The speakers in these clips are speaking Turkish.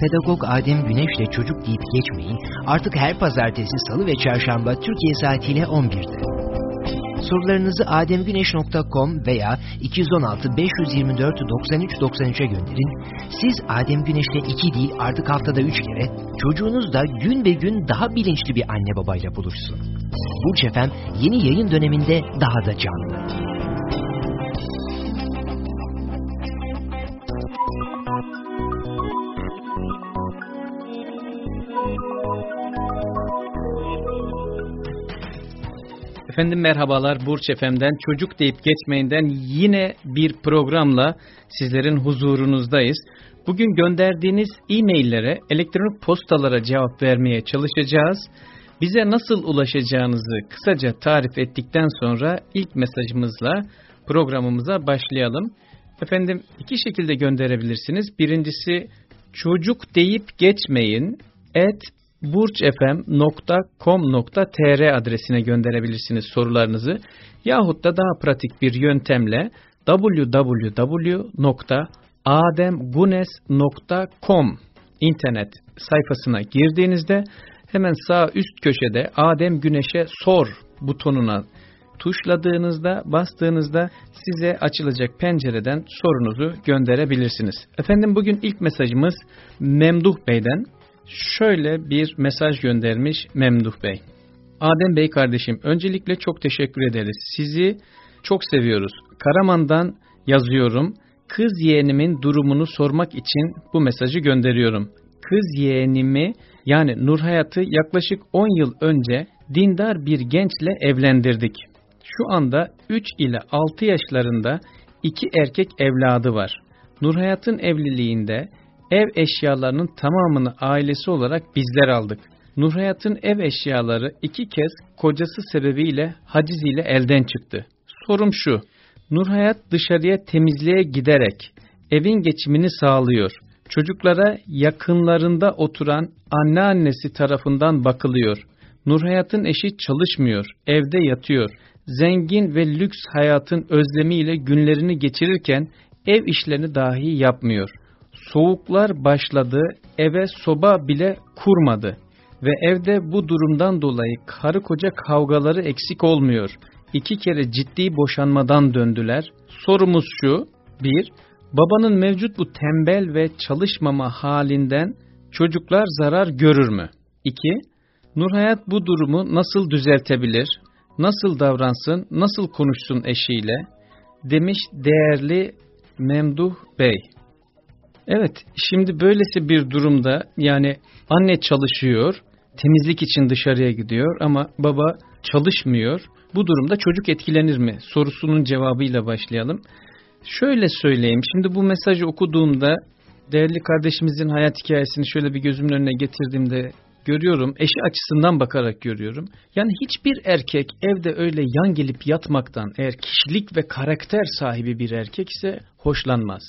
Pedagog Adem Güneş'le çocuk deyip geçmeyin artık her pazartesi, salı ve çarşamba Türkiye saatiyle 11'de. Sorularınızı ademgüneş.com veya 216 524 93 93'e gönderin. Siz Adem Güneş'le iki değil artık haftada üç kere çocuğunuz da gün be gün daha bilinçli bir anne babayla buluşsun. Burç Efem yeni yayın döneminde daha da canlı. Efendim merhabalar Burç Efem'den Çocuk Deyip Geçmeyinden yine bir programla sizlerin huzurunuzdayız. Bugün gönderdiğiniz e-maillere, elektronik postalara cevap vermeye çalışacağız. Bize nasıl ulaşacağınızı kısaca tarif ettikten sonra ilk mesajımızla programımıza başlayalım. Efendim iki şekilde gönderebilirsiniz. Birincisi çocuk deyip geçmeyin et burçfm.com.tr adresine gönderebilirsiniz sorularınızı yahut da daha pratik bir yöntemle www.ademgunes.com internet sayfasına girdiğinizde hemen sağ üst köşede Adem Güneş'e sor butonuna tuşladığınızda, bastığınızda size açılacak pencereden sorunuzu gönderebilirsiniz. Efendim bugün ilk mesajımız Memduh Bey'den şöyle bir mesaj göndermiş Memduh Bey. Adem Bey kardeşim öncelikle çok teşekkür ederiz. Sizi çok seviyoruz. Karaman'dan yazıyorum. Kız yeğenimin durumunu sormak için bu mesajı gönderiyorum. Kız yeğenimi yani Nurhayat'ı yaklaşık 10 yıl önce dindar bir gençle evlendirdik. Şu anda 3 ile 6 yaşlarında iki erkek evladı var. Nurhayat'ın evliliğinde ev eşyalarının tamamını ailesi olarak bizler aldık. Nurhayat'ın ev eşyaları iki kez kocası sebebiyle haciz ile elden çıktı. Sorum şu, Nurhayat dışarıya temizliğe giderek evin geçimini sağlıyor. Çocuklara yakınlarında oturan anneannesi tarafından bakılıyor. Nurhayat'ın eşi çalışmıyor, evde yatıyor. Zengin ve lüks hayatın özlemiyle günlerini geçirirken ev işlerini dahi yapmıyor soğuklar başladı, eve soba bile kurmadı ve evde bu durumdan dolayı karı koca kavgaları eksik olmuyor. İki kere ciddi boşanmadan döndüler. Sorumuz şu, bir, babanın mevcut bu tembel ve çalışmama halinden çocuklar zarar görür mü? İki, Nurhayat bu durumu nasıl düzeltebilir, nasıl davransın, nasıl konuşsun eşiyle, demiş değerli Memduh Bey. Evet, şimdi böylesi bir durumda yani anne çalışıyor, temizlik için dışarıya gidiyor ama baba çalışmıyor. Bu durumda çocuk etkilenir mi? Sorusunun cevabıyla başlayalım. Şöyle söyleyeyim, şimdi bu mesajı okuduğumda değerli kardeşimizin hayat hikayesini şöyle bir gözümün önüne getirdiğimde görüyorum, eşi açısından bakarak görüyorum. Yani hiçbir erkek evde öyle yan gelip yatmaktan eğer kişilik ve karakter sahibi bir erkek ise hoşlanmaz.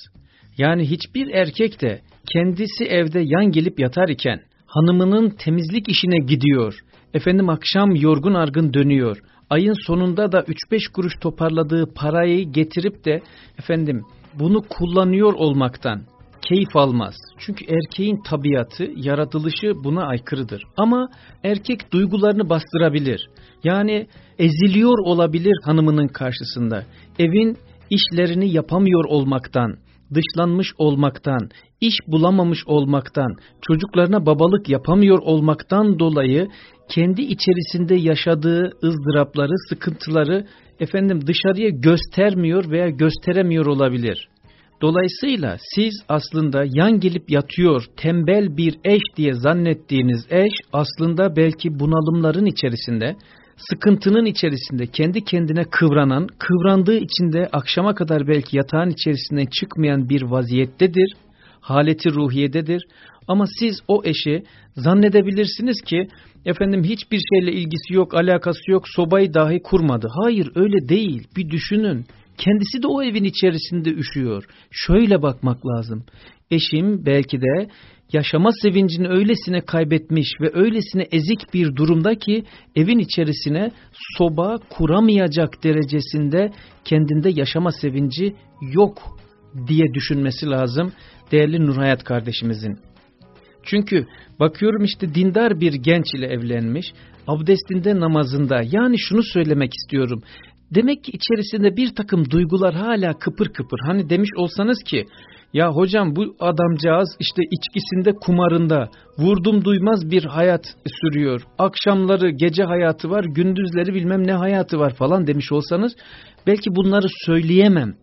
Yani hiçbir erkek de kendisi evde yan gelip yatar iken hanımının temizlik işine gidiyor. Efendim akşam yorgun argın dönüyor. Ayın sonunda da 3-5 kuruş toparladığı parayı getirip de efendim bunu kullanıyor olmaktan keyif almaz. Çünkü erkeğin tabiatı, yaratılışı buna aykırıdır. Ama erkek duygularını bastırabilir. Yani eziliyor olabilir hanımının karşısında. Evin işlerini yapamıyor olmaktan, dışlanmış olmaktan, iş bulamamış olmaktan, çocuklarına babalık yapamıyor olmaktan dolayı kendi içerisinde yaşadığı ızdırapları, sıkıntıları efendim dışarıya göstermiyor veya gösteremiyor olabilir. Dolayısıyla siz aslında yan gelip yatıyor, tembel bir eş diye zannettiğiniz eş aslında belki bunalımların içerisinde, sıkıntının içerisinde kendi kendine kıvranan, kıvrandığı içinde akşama kadar belki yatağın içerisinden çıkmayan bir vaziyettedir, haleti ruhiyededir. Ama siz o eşi zannedebilirsiniz ki efendim hiçbir şeyle ilgisi yok, alakası yok, sobayı dahi kurmadı. Hayır öyle değil. Bir düşünün. Kendisi de o evin içerisinde üşüyor. Şöyle bakmak lazım. Eşim belki de yaşama sevincini öylesine kaybetmiş ve öylesine ezik bir durumda ki evin içerisine soba kuramayacak derecesinde kendinde yaşama sevinci yok diye düşünmesi lazım değerli Nurhayat kardeşimizin. Çünkü bakıyorum işte dindar bir genç ile evlenmiş, abdestinde namazında yani şunu söylemek istiyorum. Demek ki içerisinde bir takım duygular hala kıpır kıpır. Hani demiş olsanız ki ya hocam bu adamcağız işte içkisinde kumarında vurdum duymaz bir hayat sürüyor. Akşamları gece hayatı var gündüzleri bilmem ne hayatı var falan demiş olsanız belki bunları söyleyemem.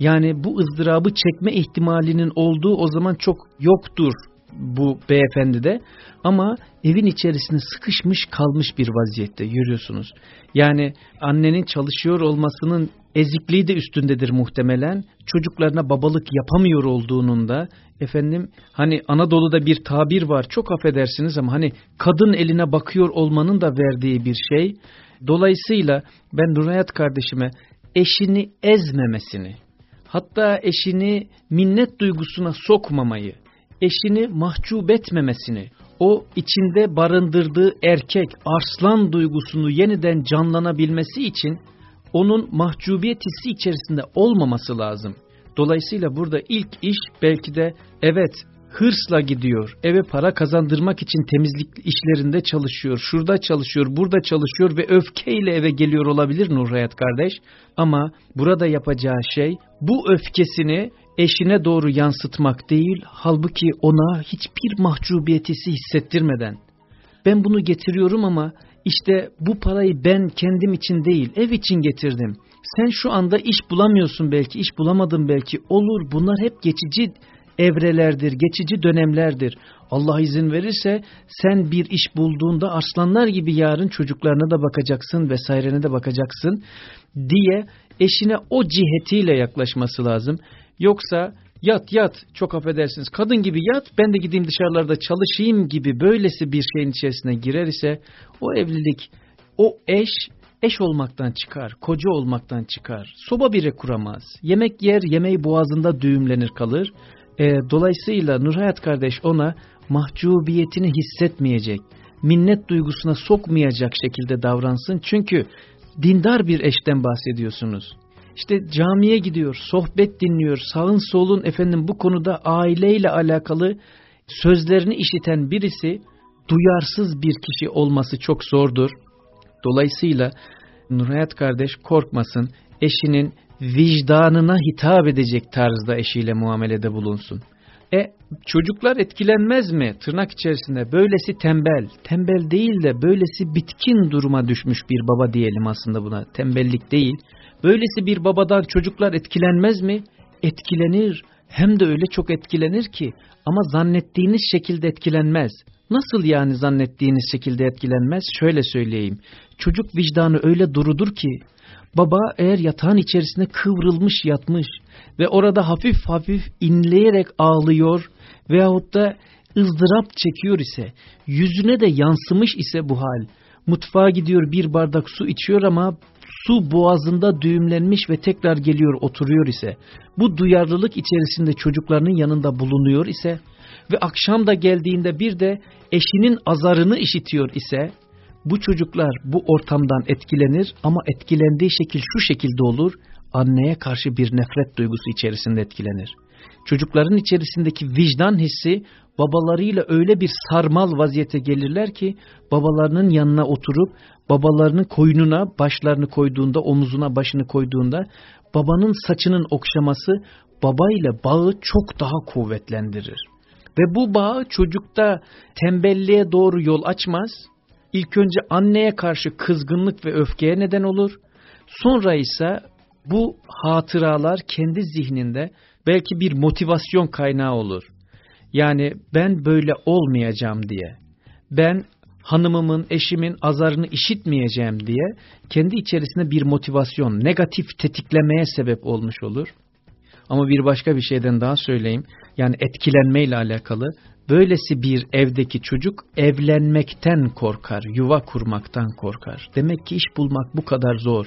Yani bu ızdırabı çekme ihtimalinin olduğu o zaman çok yoktur bu beyefendi de ama evin içerisinde sıkışmış kalmış bir vaziyette yürüyorsunuz. Yani annenin çalışıyor olmasının ezikliği de üstündedir muhtemelen. Çocuklarına babalık yapamıyor olduğunun da efendim hani Anadolu'da bir tabir var çok affedersiniz ama hani kadın eline bakıyor olmanın da verdiği bir şey. Dolayısıyla ben Nurayat kardeşime eşini ezmemesini hatta eşini minnet duygusuna sokmamayı eşini mahcup etmemesini, o içinde barındırdığı erkek arslan duygusunu yeniden canlanabilmesi için onun mahcubiyet hissi içerisinde olmaması lazım. Dolayısıyla burada ilk iş belki de evet hırsla gidiyor, eve para kazandırmak için temizlik işlerinde çalışıyor, şurada çalışıyor, burada çalışıyor ve öfkeyle eve geliyor olabilir Nurhayat kardeş. Ama burada yapacağı şey bu öfkesini eşine doğru yansıtmak değil, halbuki ona hiçbir mahcubiyetisi hissettirmeden, ben bunu getiriyorum ama işte bu parayı ben kendim için değil, ev için getirdim. Sen şu anda iş bulamıyorsun belki, iş bulamadın belki, olur bunlar hep geçici evrelerdir, geçici dönemlerdir. Allah izin verirse sen bir iş bulduğunda arslanlar gibi yarın çocuklarına da bakacaksın vesairene de bakacaksın diye eşine o cihetiyle yaklaşması lazım. Yoksa yat yat çok affedersiniz kadın gibi yat ben de gideyim dışarılarda çalışayım gibi böylesi bir şeyin içerisine girer ise o evlilik o eş eş olmaktan çıkar, koca olmaktan çıkar. Soba bile kuramaz. Yemek yer, yemeği boğazında düğümlenir kalır. E, dolayısıyla Nurhayat kardeş ona mahcubiyetini hissetmeyecek, minnet duygusuna sokmayacak şekilde davransın. Çünkü dindar bir eşten bahsediyorsunuz işte camiye gidiyor, sohbet dinliyor, sağın solun efendim bu konuda aileyle alakalı sözlerini işiten birisi duyarsız bir kişi olması çok zordur. Dolayısıyla Nurhayat kardeş korkmasın, eşinin vicdanına hitap edecek tarzda eşiyle muamelede bulunsun. E çocuklar etkilenmez mi tırnak içerisinde böylesi tembel, tembel değil de böylesi bitkin duruma düşmüş bir baba diyelim aslında buna tembellik değil. Böylesi bir babadan çocuklar etkilenmez mi? Etkilenir. Hem de öyle çok etkilenir ki ama zannettiğiniz şekilde etkilenmez. Nasıl yani zannettiğiniz şekilde etkilenmez? Şöyle söyleyeyim. Çocuk vicdanı öyle durudur ki baba eğer yatağın içerisinde kıvrılmış yatmış ve orada hafif hafif inleyerek ağlıyor veyahut da ızdırap çekiyor ise yüzüne de yansımış ise bu hal mutfağa gidiyor bir bardak su içiyor ama su boğazında düğümlenmiş ve tekrar geliyor oturuyor ise, bu duyarlılık içerisinde çocuklarının yanında bulunuyor ise ve akşam da geldiğinde bir de eşinin azarını işitiyor ise, bu çocuklar bu ortamdan etkilenir ama etkilendiği şekil şu şekilde olur, anneye karşı bir nefret duygusu içerisinde etkilenir. Çocukların içerisindeki vicdan hissi babalarıyla öyle bir sarmal vaziyete gelirler ki babalarının yanına oturup babalarının koynuna başlarını koyduğunda omuzuna başını koyduğunda babanın saçının okşaması babayla bağı çok daha kuvvetlendirir. Ve bu bağ çocukta tembelliğe doğru yol açmaz. İlk önce anneye karşı kızgınlık ve öfkeye neden olur. Sonra ise bu hatıralar kendi zihninde belki bir motivasyon kaynağı olur. Yani ben böyle olmayacağım diye. Ben hanımımın, eşimin azarını işitmeyeceğim diye kendi içerisinde bir motivasyon, negatif tetiklemeye sebep olmuş olur. Ama bir başka bir şeyden daha söyleyeyim. Yani etkilenmeyle alakalı. Böylesi bir evdeki çocuk evlenmekten korkar, yuva kurmaktan korkar. Demek ki iş bulmak bu kadar zor.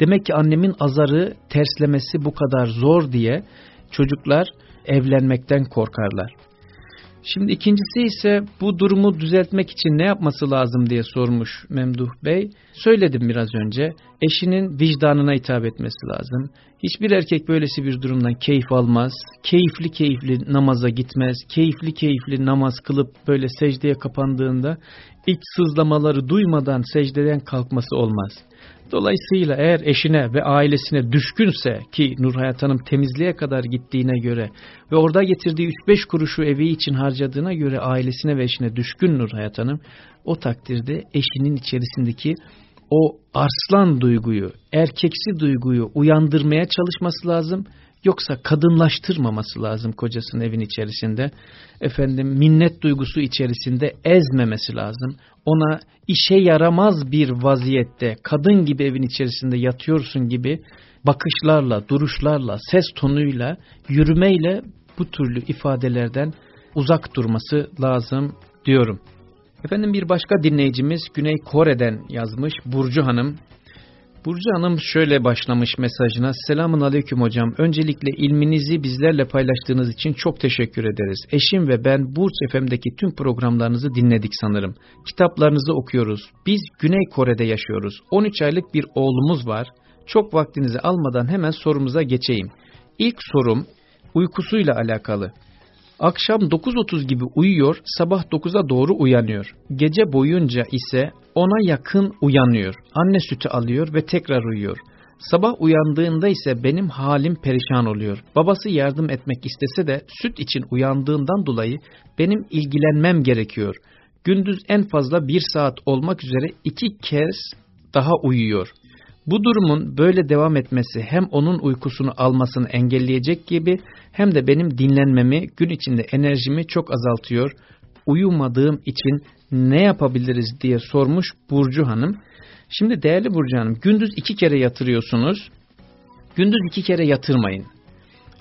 Demek ki annemin azarı terslemesi bu kadar zor diye çocuklar evlenmekten korkarlar. Şimdi ikincisi ise bu durumu düzeltmek için ne yapması lazım diye sormuş Memduh Bey. Söyledim biraz önce. eşinin vicdanına hitap etmesi lazım. Hiçbir erkek böylesi bir durumdan keyif almaz. Keyifli keyifli namaza gitmez. Keyifli keyifli namaz kılıp böyle secdeye kapandığında iç sızlamaları duymadan secdeden kalkması olmaz. Dolayısıyla eğer eşine ve ailesine düşkünse ki Nurhayat Hanım temizliğe kadar gittiğine göre ve orada getirdiği 3-5 kuruşu evi için harcadığına göre ailesine ve eşine düşkün Nurhayat Hanım o takdirde eşinin içerisindeki o arslan duyguyu, erkeksi duyguyu uyandırmaya çalışması lazım. Yoksa kadınlaştırmaması lazım kocasının evin içerisinde. Efendim minnet duygusu içerisinde ezmemesi lazım. Ona işe yaramaz bir vaziyette kadın gibi evin içerisinde yatıyorsun gibi bakışlarla, duruşlarla, ses tonuyla, yürümeyle bu türlü ifadelerden uzak durması lazım diyorum. Efendim bir başka dinleyicimiz Güney Kore'den yazmış Burcu Hanım. Burcu Hanım şöyle başlamış mesajına. Selamun Aleyküm hocam. Öncelikle ilminizi bizlerle paylaştığınız için çok teşekkür ederiz. Eşim ve ben Burç FM'deki tüm programlarınızı dinledik sanırım. Kitaplarınızı okuyoruz. Biz Güney Kore'de yaşıyoruz. 13 aylık bir oğlumuz var. Çok vaktinizi almadan hemen sorumuza geçeyim. İlk sorum uykusuyla alakalı. Akşam 9.30 gibi uyuyor, sabah 9'a doğru uyanıyor. Gece boyunca ise ona yakın uyanıyor. Anne sütü alıyor ve tekrar uyuyor. Sabah uyandığında ise benim halim perişan oluyor. Babası yardım etmek istese de süt için uyandığından dolayı benim ilgilenmem gerekiyor. Gündüz en fazla bir saat olmak üzere iki kez daha uyuyor. Bu durumun böyle devam etmesi hem onun uykusunu almasını engelleyecek gibi hem de benim dinlenmemi, gün içinde enerjimi çok azaltıyor. Uyumadığım için ne yapabiliriz diye sormuş Burcu Hanım. Şimdi değerli Burcu Hanım, gündüz iki kere yatırıyorsunuz. Gündüz iki kere yatırmayın.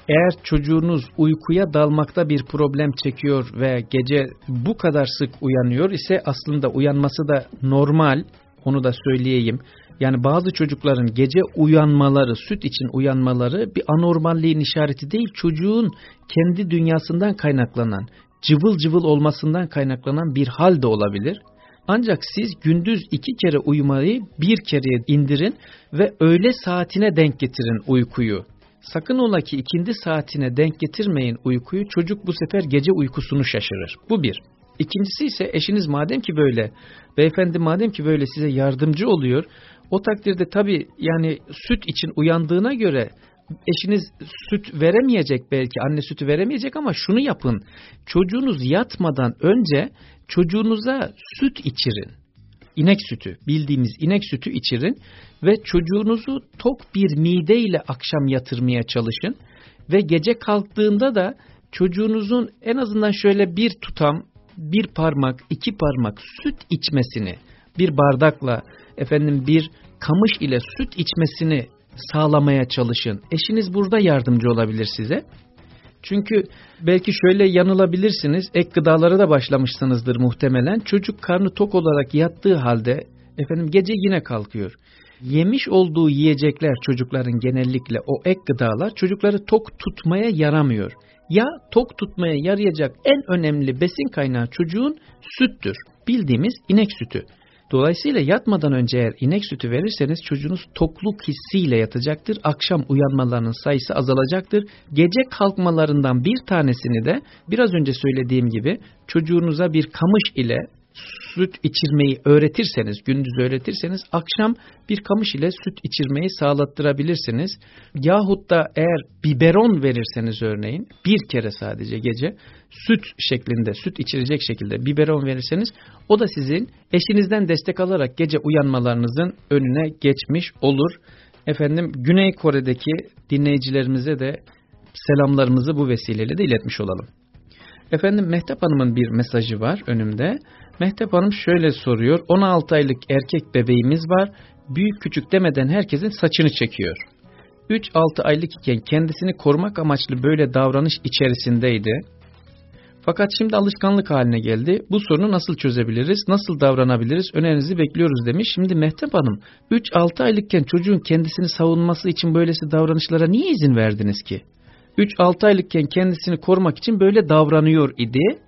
Eğer çocuğunuz uykuya dalmakta bir problem çekiyor ve gece bu kadar sık uyanıyor ise aslında uyanması da normal, onu da söyleyeyim. Yani bazı çocukların gece uyanmaları, süt için uyanmaları bir anormalliğin işareti değil, çocuğun kendi dünyasından kaynaklanan, cıvıl cıvıl olmasından kaynaklanan bir hal de olabilir. Ancak siz gündüz iki kere uyumayı bir kere indirin ve öğle saatine denk getirin uykuyu. Sakın ola ki ikindi saatine denk getirmeyin uykuyu, çocuk bu sefer gece uykusunu şaşırır. Bu bir. İkincisi ise eşiniz madem ki böyle, beyefendi madem ki böyle size yardımcı oluyor, o takdirde tabii yani süt için uyandığına göre eşiniz süt veremeyecek belki anne sütü veremeyecek ama şunu yapın. Çocuğunuz yatmadan önce çocuğunuza süt içirin. İnek sütü bildiğimiz inek sütü içirin ve çocuğunuzu tok bir mideyle akşam yatırmaya çalışın. Ve gece kalktığında da çocuğunuzun en azından şöyle bir tutam, bir parmak, iki parmak süt içmesini bir bardakla efendim bir kamış ile süt içmesini sağlamaya çalışın. Eşiniz burada yardımcı olabilir size. Çünkü belki şöyle yanılabilirsiniz. Ek gıdalara da başlamışsınızdır muhtemelen. Çocuk karnı tok olarak yattığı halde efendim gece yine kalkıyor. Yemiş olduğu yiyecekler çocukların genellikle o ek gıdalar çocukları tok tutmaya yaramıyor. Ya tok tutmaya yarayacak en önemli besin kaynağı çocuğun süttür. Bildiğimiz inek sütü. Dolayısıyla yatmadan önce eğer inek sütü verirseniz çocuğunuz tokluk hissiyle yatacaktır. Akşam uyanmalarının sayısı azalacaktır. Gece kalkmalarından bir tanesini de biraz önce söylediğim gibi çocuğunuza bir kamış ile süt içirmeyi öğretirseniz, gündüz öğretirseniz akşam bir kamış ile süt içirmeyi sağlattırabilirsiniz. Yahut da eğer biberon verirseniz örneğin bir kere sadece gece süt şeklinde, süt içirecek şekilde biberon verirseniz o da sizin eşinizden destek alarak gece uyanmalarınızın önüne geçmiş olur. Efendim Güney Kore'deki dinleyicilerimize de selamlarımızı bu vesileyle de iletmiş olalım. Efendim Mehtap Hanım'ın bir mesajı var önümde. Mehtap Hanım şöyle soruyor. 16 aylık erkek bebeğimiz var. Büyük küçük demeden herkesin saçını çekiyor. 3-6 aylık iken kendisini korumak amaçlı böyle davranış içerisindeydi. Fakat şimdi alışkanlık haline geldi. Bu sorunu nasıl çözebiliriz, nasıl davranabiliriz önerinizi bekliyoruz demiş. Şimdi Mehtap Hanım 3-6 aylıkken çocuğun kendisini savunması için böylesi davranışlara niye izin verdiniz ki? 3-6 aylıkken kendisini korumak için böyle davranıyor idi.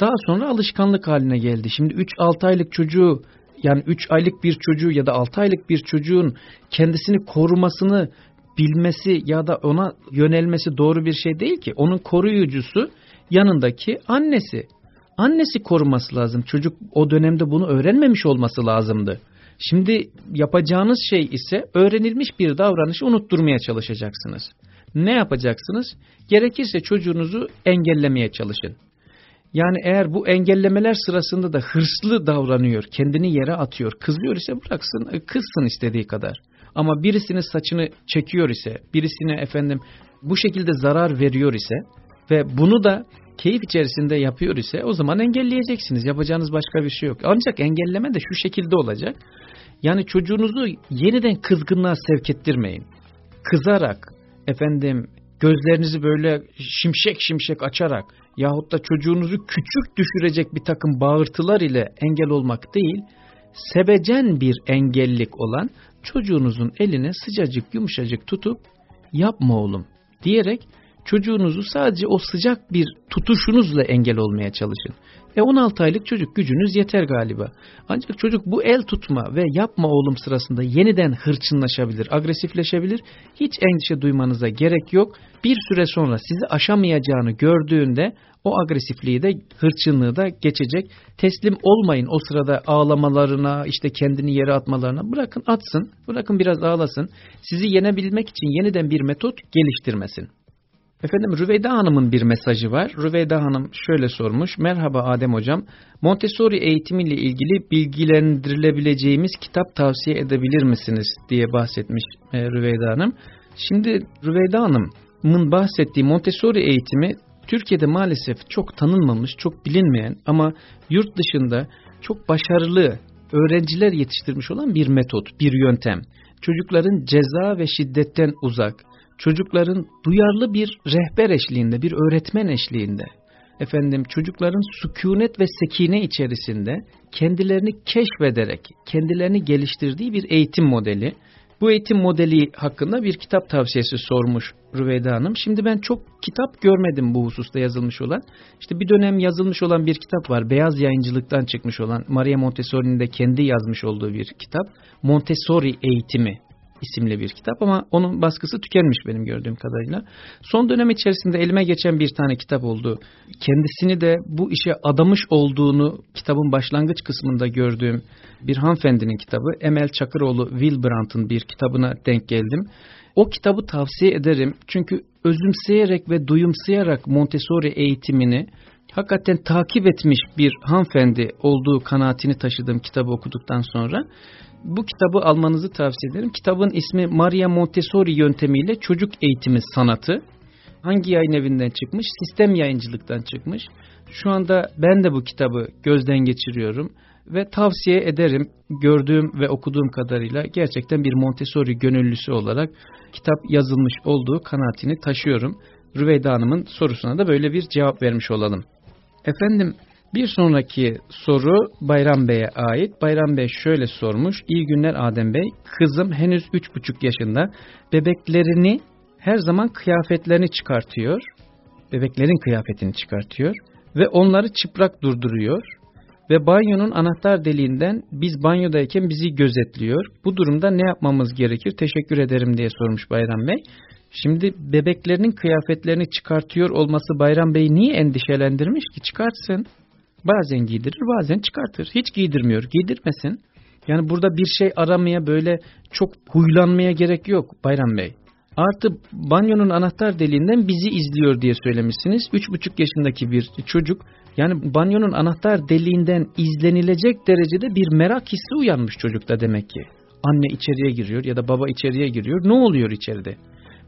Daha sonra alışkanlık haline geldi. Şimdi 3-6 aylık çocuğu yani 3 aylık bir çocuğu ya da 6 aylık bir çocuğun kendisini korumasını bilmesi ya da ona yönelmesi doğru bir şey değil ki. Onun koruyucusu yanındaki annesi. Annesi koruması lazım. Çocuk o dönemde bunu öğrenmemiş olması lazımdı. Şimdi yapacağınız şey ise öğrenilmiş bir davranışı unutturmaya çalışacaksınız. Ne yapacaksınız? Gerekirse çocuğunuzu engellemeye çalışın. Yani eğer bu engellemeler sırasında da hırslı davranıyor, kendini yere atıyor, kızıyor ise bıraksın, e, kızsın istediği kadar. Ama birisinin saçını çekiyor ise, birisine efendim bu şekilde zarar veriyor ise ve bunu da keyif içerisinde yapıyor ise o zaman engelleyeceksiniz. Yapacağınız başka bir şey yok. Ancak engelleme de şu şekilde olacak. Yani çocuğunuzu yeniden kızgınlığa sevk ettirmeyin. Kızarak, efendim gözlerinizi böyle şimşek şimşek açarak yahut da çocuğunuzu küçük düşürecek bir takım bağırtılar ile engel olmak değil, sevecen bir engellik olan çocuğunuzun eline sıcacık yumuşacık tutup yapma oğlum diyerek çocuğunuzu sadece o sıcak bir tutuşunuzla engel olmaya çalışın. E 16 aylık çocuk gücünüz yeter galiba. Ancak çocuk bu el tutma ve yapma oğlum sırasında yeniden hırçınlaşabilir, agresifleşebilir. Hiç endişe duymanıza gerek yok. Bir süre sonra sizi aşamayacağını gördüğünde o agresifliği de hırçınlığı da geçecek. Teslim olmayın o sırada ağlamalarına, işte kendini yere atmalarına. Bırakın atsın, bırakın biraz ağlasın. Sizi yenebilmek için yeniden bir metot geliştirmesin. Efendim Rüveyda Hanım'ın bir mesajı var. Rüveyda Hanım şöyle sormuş. Merhaba Adem Hocam. Montessori eğitimiyle ilgili bilgilendirilebileceğimiz kitap tavsiye edebilir misiniz diye bahsetmiş e, Rüveyda Hanım. Şimdi Rüveyda Hanım'ın bahsettiği Montessori eğitimi Türkiye'de maalesef çok tanınmamış, çok bilinmeyen ama yurt dışında çok başarılı öğrenciler yetiştirmiş olan bir metot, bir yöntem. Çocukların ceza ve şiddetten uzak, çocukların duyarlı bir rehber eşliğinde, bir öğretmen eşliğinde, efendim çocukların sükunet ve sekine içerisinde kendilerini keşfederek, kendilerini geliştirdiği bir eğitim modeli. Bu eğitim modeli hakkında bir kitap tavsiyesi sormuş Rüveyda Hanım. Şimdi ben çok kitap görmedim bu hususta yazılmış olan. İşte bir dönem yazılmış olan bir kitap var. Beyaz yayıncılıktan çıkmış olan Maria Montessori'nin de kendi yazmış olduğu bir kitap. Montessori eğitimi isimli bir kitap ama onun baskısı tükenmiş benim gördüğüm kadarıyla. Son dönem içerisinde elime geçen bir tane kitap oldu. Kendisini de bu işe adamış olduğunu kitabın başlangıç kısmında gördüğüm bir hanımefendinin kitabı Emel Çakıroğlu Wilbrandt'ın bir kitabına denk geldim. O kitabı tavsiye ederim çünkü özümseyerek ve duyumsayarak Montessori eğitimini hakikaten takip etmiş bir hanımefendi olduğu kanaatini taşıdığım kitabı okuduktan sonra bu kitabı almanızı tavsiye ederim. Kitabın ismi Maria Montessori yöntemiyle çocuk eğitimi sanatı. Hangi yayın evinden çıkmış? Sistem yayıncılıktan çıkmış. Şu anda ben de bu kitabı gözden geçiriyorum ve tavsiye ederim. Gördüğüm ve okuduğum kadarıyla gerçekten bir Montessori gönüllüsü olarak kitap yazılmış olduğu kanaatini taşıyorum. Rüveyda Hanım'ın sorusuna da böyle bir cevap vermiş olalım. Efendim bir sonraki soru Bayram Bey'e ait. Bayram Bey şöyle sormuş. İyi günler Adem Bey. Kızım henüz 3,5 yaşında. Bebeklerini her zaman kıyafetlerini çıkartıyor. Bebeklerin kıyafetini çıkartıyor. Ve onları çıplak durduruyor. Ve banyonun anahtar deliğinden biz banyodayken bizi gözetliyor. Bu durumda ne yapmamız gerekir? Teşekkür ederim diye sormuş Bayram Bey. Şimdi bebeklerinin kıyafetlerini çıkartıyor olması Bayram Bey niye endişelendirmiş ki? Çıkartsın. Bazen giydirir bazen çıkartır. Hiç giydirmiyor. Giydirmesin. Yani burada bir şey aramaya böyle çok huylanmaya gerek yok Bayram Bey. Artı banyonun anahtar deliğinden bizi izliyor diye söylemişsiniz. Üç buçuk yaşındaki bir çocuk yani banyonun anahtar deliğinden izlenilecek derecede bir merak hissi uyanmış çocukta demek ki. Anne içeriye giriyor ya da baba içeriye giriyor. Ne oluyor içeride?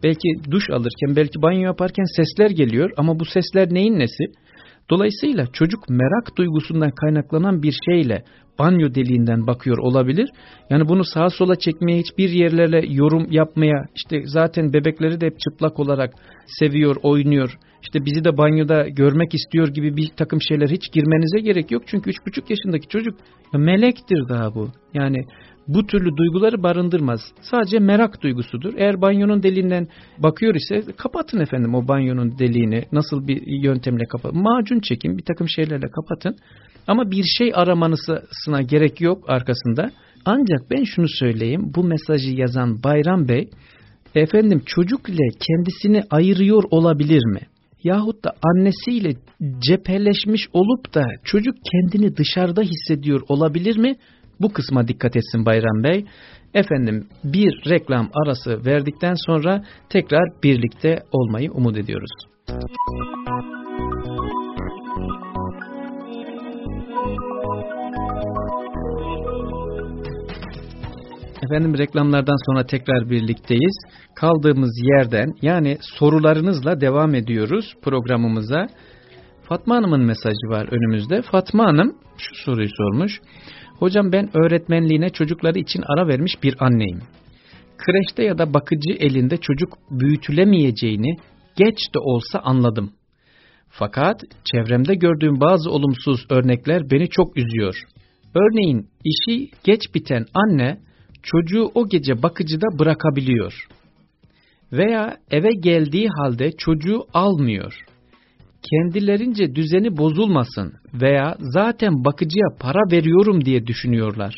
Belki duş alırken, belki banyo yaparken sesler geliyor ama bu sesler neyin nesi? Dolayısıyla çocuk merak duygusundan kaynaklanan bir şeyle banyo deliğinden bakıyor olabilir. Yani bunu sağa sola çekmeye hiçbir yerlerle yorum yapmaya işte zaten bebekleri de hep çıplak olarak seviyor, oynuyor. İşte bizi de banyoda görmek istiyor gibi bir takım şeyler hiç girmenize gerek yok. Çünkü üç buçuk yaşındaki çocuk melektir daha bu. Yani bu türlü duyguları barındırmaz. Sadece merak duygusudur. Eğer banyonun deliğinden bakıyor ise kapatın efendim o banyonun deliğini. Nasıl bir yöntemle kapatın? Macun çekin, bir takım şeylerle kapatın. Ama bir şey aramanızına gerek yok arkasında. Ancak ben şunu söyleyeyim. Bu mesajı yazan Bayram Bey, efendim çocuk ile kendisini ayırıyor olabilir mi? Yahut da annesiyle cepheleşmiş olup da çocuk kendini dışarıda hissediyor olabilir mi? Bu kısma dikkat etsin Bayram Bey. Efendim bir reklam arası verdikten sonra tekrar birlikte olmayı umut ediyoruz. Efendim reklamlardan sonra tekrar birlikteyiz. Kaldığımız yerden yani sorularınızla devam ediyoruz programımıza. Fatma Hanım'ın mesajı var önümüzde. Fatma Hanım şu soruyu sormuş. Hocam ben öğretmenliğine çocukları için ara vermiş bir anneyim. Kreşte ya da bakıcı elinde çocuk büyütülemeyeceğini geç de olsa anladım. Fakat çevremde gördüğüm bazı olumsuz örnekler beni çok üzüyor. Örneğin işi geç biten anne çocuğu o gece bakıcıda bırakabiliyor. Veya eve geldiği halde çocuğu almıyor. Kendilerince düzeni bozulmasın veya zaten bakıcıya para veriyorum diye düşünüyorlar.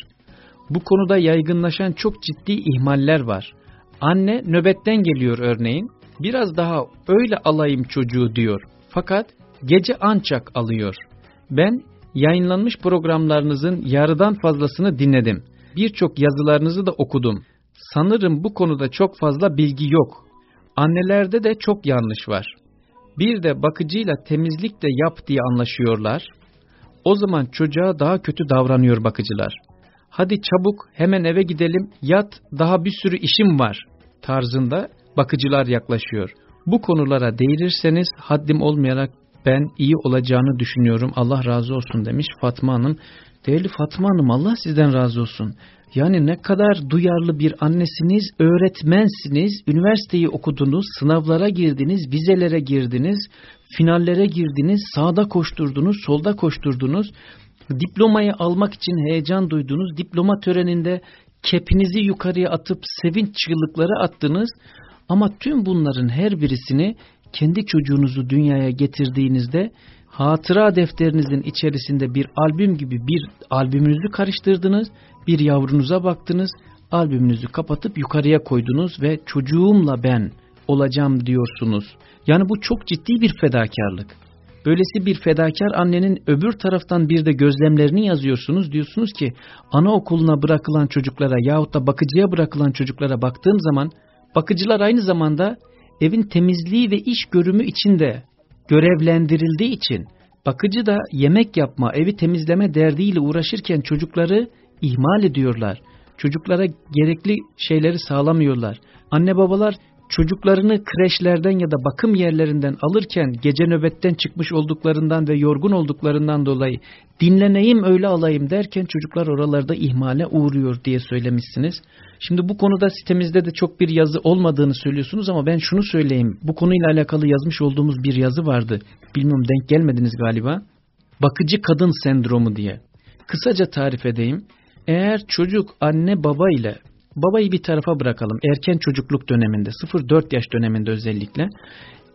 Bu konuda yaygınlaşan çok ciddi ihmaller var. Anne nöbetten geliyor örneğin, biraz daha öyle alayım çocuğu diyor. Fakat gece ancak alıyor. Ben yayınlanmış programlarınızın yarıdan fazlasını dinledim. Birçok yazılarınızı da okudum. Sanırım bu konuda çok fazla bilgi yok. Annelerde de çok yanlış var. Bir de bakıcıyla temizlik de yap diye anlaşıyorlar. O zaman çocuğa daha kötü davranıyor bakıcılar. Hadi çabuk hemen eve gidelim yat daha bir sürü işim var tarzında bakıcılar yaklaşıyor. Bu konulara değirirseniz haddim olmayarak ben iyi olacağını düşünüyorum. Allah razı olsun demiş Fatma Hanım. Değerli Fatma Hanım Allah sizden razı olsun. Yani ne kadar duyarlı bir annesiniz, öğretmensiniz, üniversiteyi okudunuz, sınavlara girdiniz, vizelere girdiniz, finallere girdiniz, sağda koşturdunuz, solda koşturdunuz. Diplomayı almak için heyecan duydunuz, diploma töreninde kepinizi yukarıya atıp sevinç çığlıkları attınız. Ama tüm bunların her birisini kendi çocuğunuzu dünyaya getirdiğinizde hatıra defterinizin içerisinde bir albüm gibi bir albümünüzü karıştırdınız, bir yavrunuza baktınız, albümünüzü kapatıp yukarıya koydunuz ve çocuğumla ben olacağım diyorsunuz. Yani bu çok ciddi bir fedakarlık. Böylesi bir fedakar annenin öbür taraftan bir de gözlemlerini yazıyorsunuz. Diyorsunuz ki anaokuluna bırakılan çocuklara yahut da bakıcıya bırakılan çocuklara baktığım zaman bakıcılar aynı zamanda evin temizliği ve iş görümü içinde görevlendirildiği için bakıcı da yemek yapma, evi temizleme derdiyle uğraşırken çocukları ihmal ediyorlar. Çocuklara gerekli şeyleri sağlamıyorlar. Anne babalar çocuklarını kreşlerden ya da bakım yerlerinden alırken gece nöbetten çıkmış olduklarından ve yorgun olduklarından dolayı dinleneyim öyle alayım derken çocuklar oralarda ihmale uğruyor diye söylemişsiniz. Şimdi bu konuda sitemizde de çok bir yazı olmadığını söylüyorsunuz ama ben şunu söyleyeyim. Bu konuyla alakalı yazmış olduğumuz bir yazı vardı. Bilmiyorum denk gelmediniz galiba. Bakıcı kadın sendromu diye. Kısaca tarif edeyim. Eğer çocuk anne baba ile babayı bir tarafa bırakalım. Erken çocukluk döneminde 0-4 yaş döneminde özellikle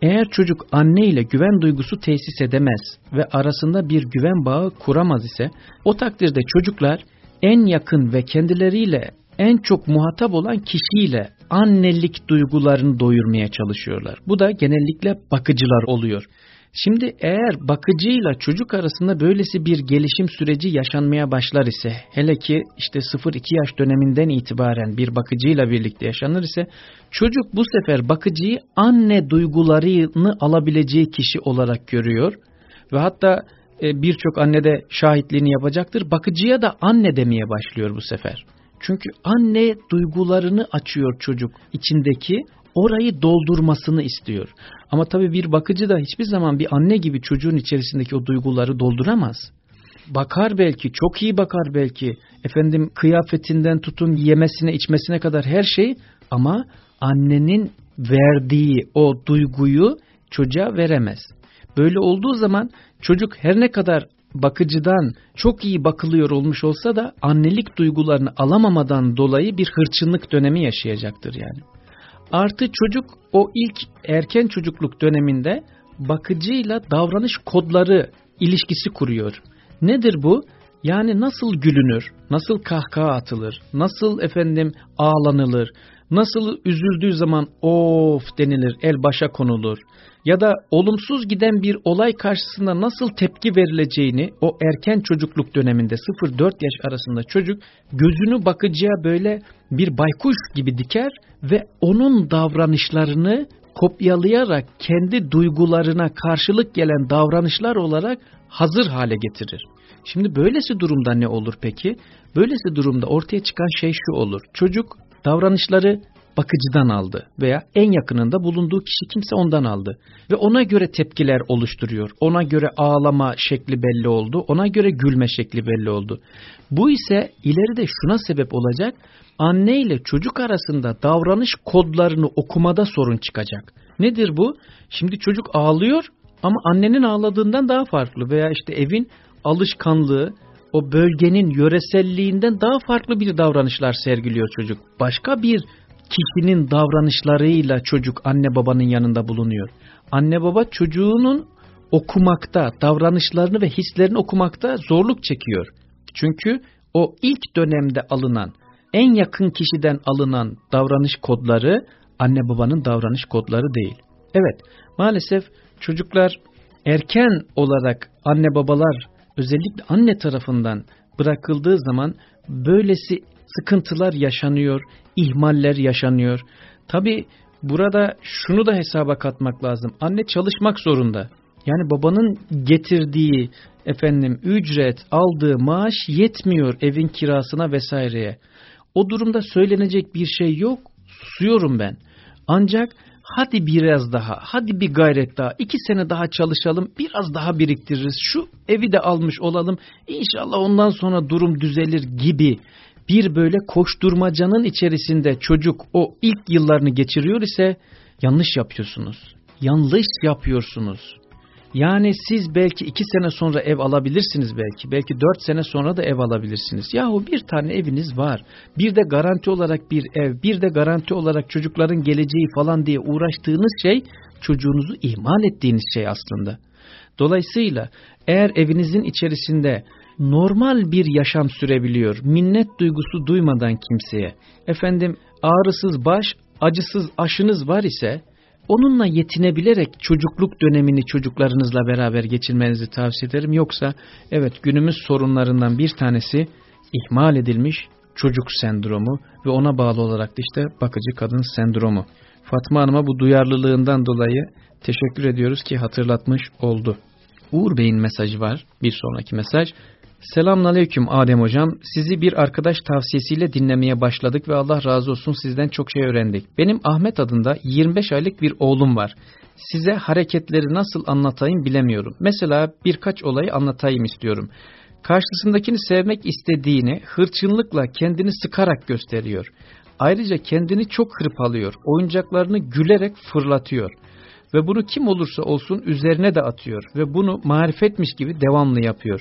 eğer çocuk anne ile güven duygusu tesis edemez ve arasında bir güven bağı kuramaz ise o takdirde çocuklar en yakın ve kendileriyle en çok muhatap olan kişiyle annelik duygularını doyurmaya çalışıyorlar. Bu da genellikle bakıcılar oluyor. Şimdi eğer bakıcıyla çocuk arasında böylesi bir gelişim süreci yaşanmaya başlar ise hele ki işte 0-2 yaş döneminden itibaren bir bakıcıyla birlikte yaşanır ise çocuk bu sefer bakıcıyı anne duygularını alabileceği kişi olarak görüyor ve hatta e, birçok anne de şahitliğini yapacaktır. Bakıcıya da anne demeye başlıyor bu sefer. Çünkü anne duygularını açıyor çocuk içindeki orayı doldurmasını istiyor. Ama tabii bir bakıcı da hiçbir zaman bir anne gibi çocuğun içerisindeki o duyguları dolduramaz. Bakar belki, çok iyi bakar belki. Efendim kıyafetinden tutun yemesine, içmesine kadar her şey ama annenin verdiği o duyguyu çocuğa veremez. Böyle olduğu zaman çocuk her ne kadar bakıcıdan çok iyi bakılıyor olmuş olsa da annelik duygularını alamamadan dolayı bir hırçınlık dönemi yaşayacaktır yani. Artı çocuk o ilk erken çocukluk döneminde bakıcıyla davranış kodları ilişkisi kuruyor. Nedir bu? Yani nasıl gülünür, nasıl kahkaha atılır, nasıl efendim ağlanılır, nasıl üzüldüğü zaman of denilir, el başa konulur ya da olumsuz giden bir olay karşısında nasıl tepki verileceğini o erken çocukluk döneminde 0-4 yaş arasında çocuk gözünü bakıcıya böyle bir baykuş gibi diker ve onun davranışlarını kopyalayarak kendi duygularına karşılık gelen davranışlar olarak hazır hale getirir. Şimdi böylesi durumda ne olur peki? Böylesi durumda ortaya çıkan şey şu olur. Çocuk davranışları bakıcıdan aldı veya en yakınında bulunduğu kişi kimse ondan aldı ve ona göre tepkiler oluşturuyor. Ona göre ağlama şekli belli oldu, ona göre gülme şekli belli oldu. Bu ise ileride şuna sebep olacak. Anne ile çocuk arasında davranış kodlarını okumada sorun çıkacak. Nedir bu? Şimdi çocuk ağlıyor ama annenin ağladığından daha farklı veya işte evin alışkanlığı, o bölgenin yöreselliğinden daha farklı bir davranışlar sergiliyor çocuk. Başka bir kişinin davranışlarıyla çocuk anne babanın yanında bulunuyor. Anne baba çocuğunun okumakta, davranışlarını ve hislerini okumakta zorluk çekiyor. Çünkü o ilk dönemde alınan, en yakın kişiden alınan davranış kodları anne babanın davranış kodları değil. Evet, maalesef çocuklar erken olarak anne babalar özellikle anne tarafından bırakıldığı zaman böylesi sıkıntılar yaşanıyor, ihmaller yaşanıyor. Tabi burada şunu da hesaba katmak lazım. Anne çalışmak zorunda. Yani babanın getirdiği efendim ücret, aldığı maaş yetmiyor evin kirasına vesaireye. O durumda söylenecek bir şey yok. Susuyorum ben. Ancak hadi biraz daha, hadi bir gayret daha, iki sene daha çalışalım, biraz daha biriktiririz, şu evi de almış olalım, İnşallah ondan sonra durum düzelir gibi bir böyle koşturmacanın içerisinde çocuk o ilk yıllarını geçiriyor ise yanlış yapıyorsunuz. Yanlış yapıyorsunuz. Yani siz belki iki sene sonra ev alabilirsiniz belki. Belki dört sene sonra da ev alabilirsiniz. Yahu bir tane eviniz var. Bir de garanti olarak bir ev, bir de garanti olarak çocukların geleceği falan diye uğraştığınız şey çocuğunuzu ihmal ettiğiniz şey aslında. Dolayısıyla eğer evinizin içerisinde normal bir yaşam sürebiliyor. Minnet duygusu duymadan kimseye. Efendim ağrısız baş, acısız aşınız var ise onunla yetinebilerek çocukluk dönemini çocuklarınızla beraber geçirmenizi tavsiye ederim. Yoksa evet günümüz sorunlarından bir tanesi ihmal edilmiş çocuk sendromu ve ona bağlı olarak da işte bakıcı kadın sendromu. Fatma Hanım'a bu duyarlılığından dolayı teşekkür ediyoruz ki hatırlatmış oldu. Uğur Bey'in mesajı var. Bir sonraki mesaj. Selamünaleyküm Adem hocam. Sizi bir arkadaş tavsiyesiyle dinlemeye başladık ve Allah razı olsun sizden çok şey öğrendik. Benim Ahmet adında 25 aylık bir oğlum var. Size hareketleri nasıl anlatayım bilemiyorum. Mesela birkaç olayı anlatayım istiyorum. Karşısındakini sevmek istediğini hırçınlıkla kendini sıkarak gösteriyor. Ayrıca kendini çok hırpalıyor. Oyuncaklarını gülerek fırlatıyor. Ve bunu kim olursa olsun üzerine de atıyor. Ve bunu marifetmiş gibi devamlı yapıyor.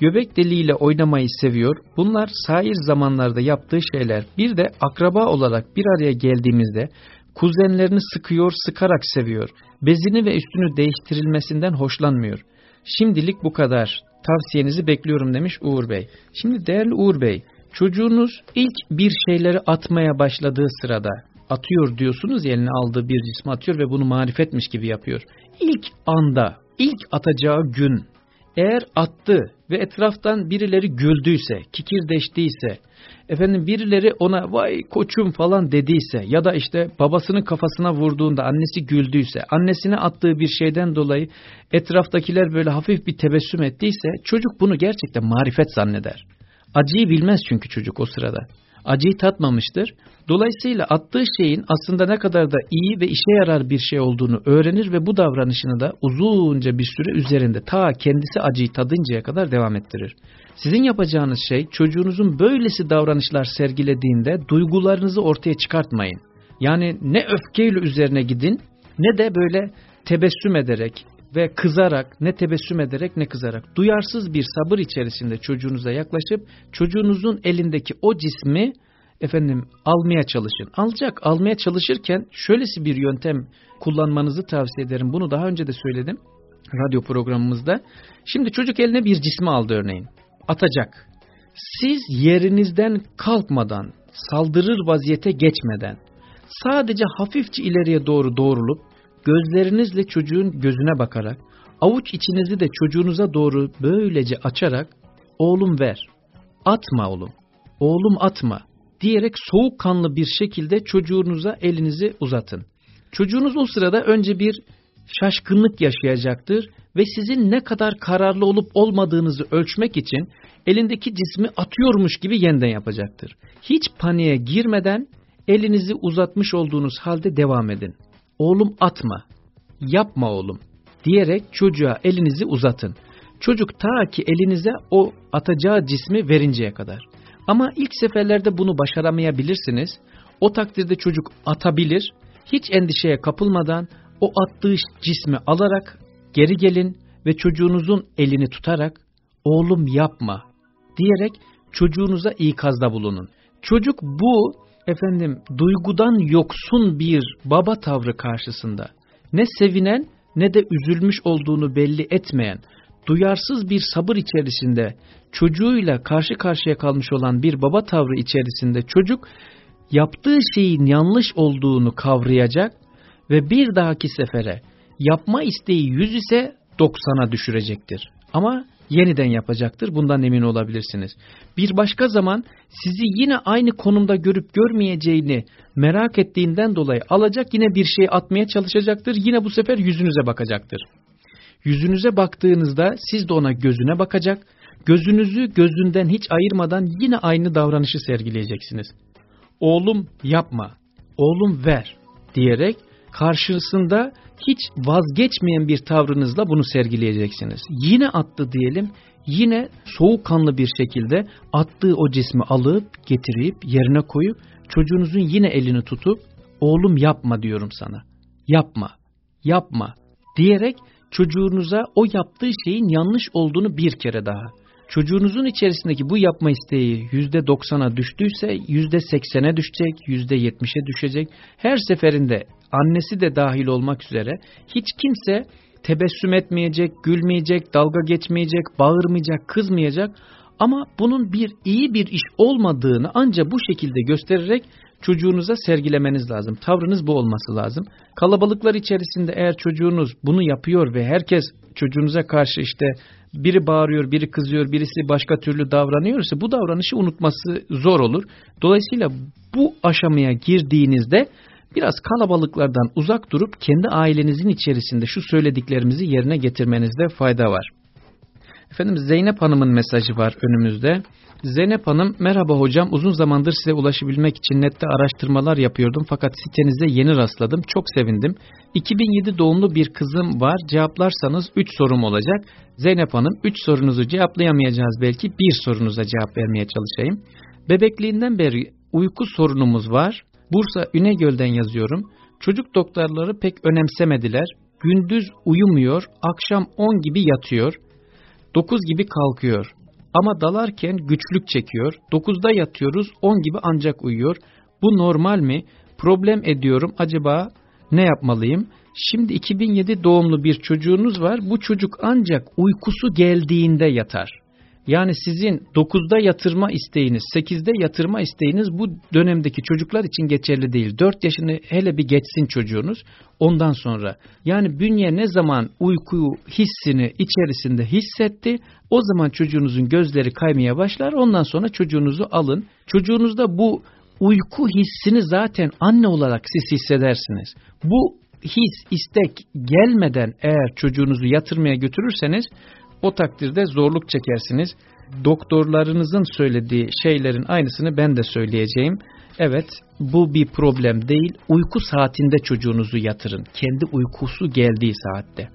Göbek deliğiyle oynamayı seviyor. Bunlar sair zamanlarda yaptığı şeyler. Bir de akraba olarak bir araya geldiğimizde kuzenlerini sıkıyor, sıkarak seviyor. Bezini ve üstünü değiştirilmesinden hoşlanmıyor. Şimdilik bu kadar. Tavsiyenizi bekliyorum demiş Uğur Bey. Şimdi değerli Uğur Bey, çocuğunuz ilk bir şeyleri atmaya başladığı sırada atıyor diyorsunuz ya eline aldığı bir cismi atıyor ve bunu marifetmiş gibi yapıyor. İlk anda, ilk atacağı gün eğer attı ve etraftan birileri güldüyse, kikirdeştiyse, efendim birileri ona vay koçum falan dediyse ya da işte babasının kafasına vurduğunda annesi güldüyse, annesine attığı bir şeyden dolayı etraftakiler böyle hafif bir tebessüm ettiyse çocuk bunu gerçekten marifet zanneder. Acıyı bilmez çünkü çocuk o sırada. Acıyı tatmamıştır. Dolayısıyla attığı şeyin aslında ne kadar da iyi ve işe yarar bir şey olduğunu öğrenir ve bu davranışını da uzunca bir süre üzerinde ta kendisi acıyı tadıncaya kadar devam ettirir. Sizin yapacağınız şey çocuğunuzun böylesi davranışlar sergilediğinde duygularınızı ortaya çıkartmayın. Yani ne öfkeyle üzerine gidin ne de böyle tebessüm ederek, ve kızarak ne tebessüm ederek ne kızarak duyarsız bir sabır içerisinde çocuğunuza yaklaşıp çocuğunuzun elindeki o cismi efendim almaya çalışın. Alacak almaya çalışırken şöylesi bir yöntem kullanmanızı tavsiye ederim. Bunu daha önce de söyledim radyo programımızda. Şimdi çocuk eline bir cismi aldı örneğin. Atacak. Siz yerinizden kalkmadan, saldırır vaziyete geçmeden sadece hafifçe ileriye doğru doğrulup gözlerinizle çocuğun gözüne bakarak avuç içinizi de çocuğunuza doğru böylece açarak oğlum ver, atma oğlum, oğlum atma diyerek soğukkanlı bir şekilde çocuğunuza elinizi uzatın. Çocuğunuz o sırada önce bir şaşkınlık yaşayacaktır ve sizin ne kadar kararlı olup olmadığınızı ölçmek için elindeki cismi atıyormuş gibi yeniden yapacaktır. Hiç paniğe girmeden elinizi uzatmış olduğunuz halde devam edin. Oğlum atma, yapma oğlum diyerek çocuğa elinizi uzatın. Çocuk ta ki elinize o atacağı cismi verinceye kadar. Ama ilk seferlerde bunu başaramayabilirsiniz. O takdirde çocuk atabilir. Hiç endişeye kapılmadan o attığı cismi alarak geri gelin ve çocuğunuzun elini tutarak oğlum yapma diyerek çocuğunuza ikazda bulunun. Çocuk bu efendim duygudan yoksun bir baba tavrı karşısında ne sevinen ne de üzülmüş olduğunu belli etmeyen, duyarsız bir sabır içerisinde çocuğuyla karşı karşıya kalmış olan bir baba tavrı içerisinde çocuk yaptığı şeyin yanlış olduğunu kavrayacak ve bir dahaki sefere yapma isteği yüz ise 90'a düşürecektir. Ama yeniden yapacaktır. Bundan emin olabilirsiniz. Bir başka zaman sizi yine aynı konumda görüp görmeyeceğini merak ettiğinden dolayı alacak yine bir şey atmaya çalışacaktır. Yine bu sefer yüzünüze bakacaktır. Yüzünüze baktığınızda siz de ona gözüne bakacak. Gözünüzü gözünden hiç ayırmadan yine aynı davranışı sergileyeceksiniz. Oğlum yapma, oğlum ver diyerek karşısında hiç vazgeçmeyen bir tavrınızla bunu sergileyeceksiniz. Yine attı diyelim, yine soğukkanlı bir şekilde attığı o cismi alıp getirip yerine koyup çocuğunuzun yine elini tutup oğlum yapma diyorum sana. Yapma, yapma diyerek çocuğunuza o yaptığı şeyin yanlış olduğunu bir kere daha çocuğunuzun içerisindeki bu yapma isteği yüzde doksana düştüyse yüzde seksene düşecek, yüzde yetmişe düşecek. Her seferinde annesi de dahil olmak üzere hiç kimse tebessüm etmeyecek, gülmeyecek, dalga geçmeyecek, bağırmayacak, kızmayacak. Ama bunun bir iyi bir iş olmadığını ancak bu şekilde göstererek çocuğunuza sergilemeniz lazım. Tavrınız bu olması lazım. Kalabalıklar içerisinde eğer çocuğunuz bunu yapıyor ve herkes çocuğunuza karşı işte biri bağırıyor, biri kızıyor, birisi başka türlü davranıyorsa bu davranışı unutması zor olur. Dolayısıyla bu aşamaya girdiğinizde biraz kalabalıklardan uzak durup kendi ailenizin içerisinde şu söylediklerimizi yerine getirmenizde fayda var. Efendim Zeynep Hanım'ın mesajı var önümüzde. Zeynep Hanım merhaba hocam uzun zamandır size ulaşabilmek için nette araştırmalar yapıyordum fakat sitenize yeni rastladım çok sevindim. 2007 doğumlu bir kızım var cevaplarsanız 3 sorum olacak. Zeynep Hanım 3 sorunuzu cevaplayamayacağız belki bir sorunuza cevap vermeye çalışayım. Bebekliğinden beri uyku sorunumuz var. Bursa Ünegöl'den yazıyorum. Çocuk doktorları pek önemsemediler. Gündüz uyumuyor, akşam 10 gibi yatıyor. 9 gibi kalkıyor. Ama dalarken güçlük çekiyor. 9'da yatıyoruz 10 gibi ancak uyuyor. Bu normal mi? Problem ediyorum acaba ne yapmalıyım? Şimdi 2007 doğumlu bir çocuğunuz var. Bu çocuk ancak uykusu geldiğinde yatar. Yani sizin 9'da yatırma isteğiniz, 8'de yatırma isteğiniz bu dönemdeki çocuklar için geçerli değil. 4 yaşını hele bir geçsin çocuğunuz ondan sonra. Yani bünye ne zaman uyku hissini içerisinde hissetti o zaman çocuğunuzun gözleri kaymaya başlar. Ondan sonra çocuğunuzu alın. Çocuğunuzda bu uyku hissini zaten anne olarak siz hissedersiniz. Bu his, istek gelmeden eğer çocuğunuzu yatırmaya götürürseniz o takdirde zorluk çekersiniz. Doktorlarınızın söylediği şeylerin aynısını ben de söyleyeceğim. Evet bu bir problem değil. Uyku saatinde çocuğunuzu yatırın. Kendi uykusu geldiği saatte.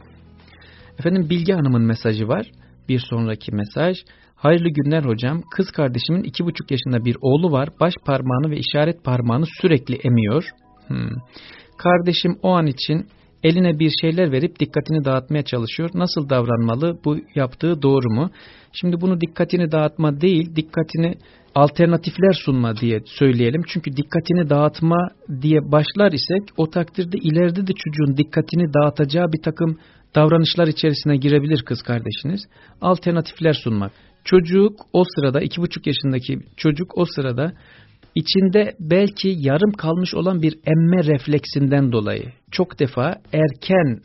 Efendim Bilge Hanım'ın mesajı var. Bir sonraki mesaj. Hayırlı günler hocam. Kız kardeşimin iki buçuk yaşında bir oğlu var. Baş parmağını ve işaret parmağını sürekli emiyor. Hmm. Kardeşim o an için eline bir şeyler verip dikkatini dağıtmaya çalışıyor. Nasıl davranmalı? Bu yaptığı doğru mu? Şimdi bunu dikkatini dağıtma değil, dikkatini alternatifler sunma diye söyleyelim. Çünkü dikkatini dağıtma diye başlar isek o takdirde ileride de çocuğun dikkatini dağıtacağı bir takım davranışlar içerisine girebilir kız kardeşiniz. Alternatifler sunmak. Çocuk o sırada iki buçuk yaşındaki çocuk o sırada içinde belki yarım kalmış olan bir emme refleksinden dolayı çok defa erken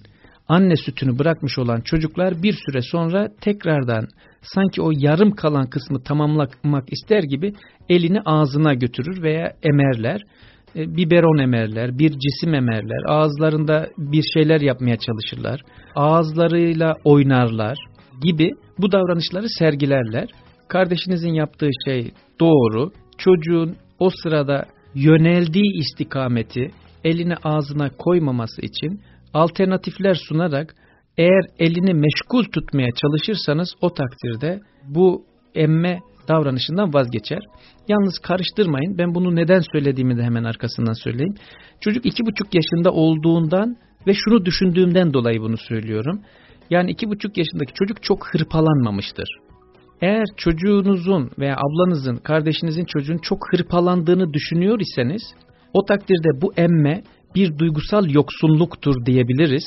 anne sütünü bırakmış olan çocuklar bir süre sonra tekrardan sanki o yarım kalan kısmı tamamlamak ister gibi elini ağzına götürür veya emerler. E, biberon emerler, bir cisim emerler, ağızlarında bir şeyler yapmaya çalışırlar, ağızlarıyla oynarlar gibi bu davranışları sergilerler. Kardeşinizin yaptığı şey doğru, çocuğun o sırada yöneldiği istikameti elini ağzına koymaması için alternatifler sunarak eğer elini meşgul tutmaya çalışırsanız o takdirde bu emme davranışından vazgeçer. Yalnız karıştırmayın. Ben bunu neden söylediğimi de hemen arkasından söyleyeyim. Çocuk iki buçuk yaşında olduğundan ve şunu düşündüğümden dolayı bunu söylüyorum. Yani iki buçuk yaşındaki çocuk çok hırpalanmamıştır. Eğer çocuğunuzun veya ablanızın, kardeşinizin çocuğun çok hırpalandığını düşünüyor iseniz, o takdirde bu emme bir duygusal yoksunluktur diyebiliriz.